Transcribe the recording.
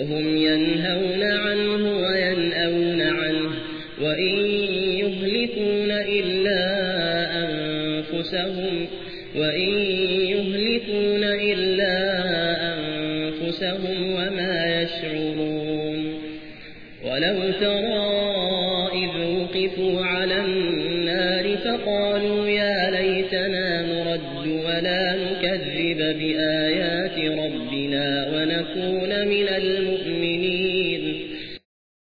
وهم ينهون عنه وينأون عنه وإن يهلكون إلا أنفسهم وإن يهلكون إلا أنفسهم وما يشعرون ولو ترى نكذب بآيات ربنا ونكون من المؤمنين.